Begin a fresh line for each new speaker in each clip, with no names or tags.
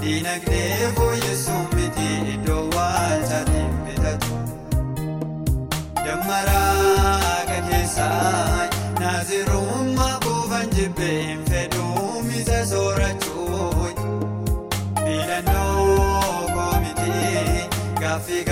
Dinagdee fooyyessuun miti iddoo waajjaatiin bitatu. Dammaraa akka keessaa naazirummaa quufan jibbee hin fedhuun isa soorachuu. Filannoo koo miti gaaffii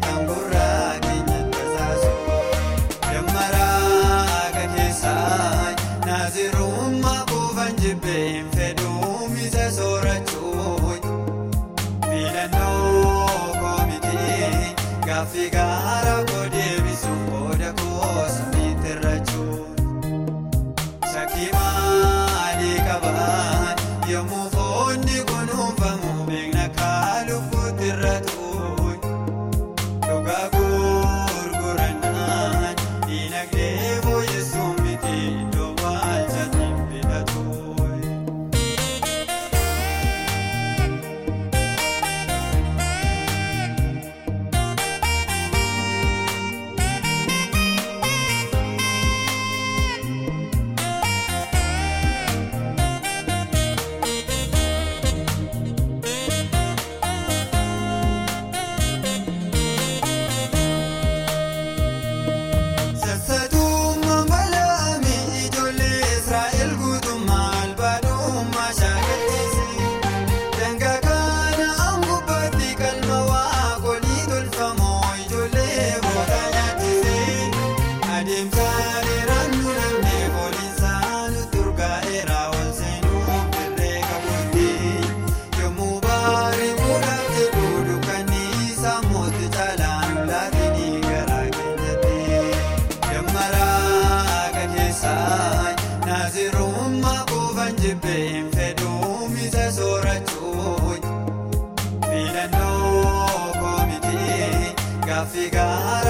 kangura kinyajja zaasu. Dammara akakesa naziruma kuva njimbe imfedu misesorachu. Bidandoo komiti nga figara kodi misungu dhakoosi. llegar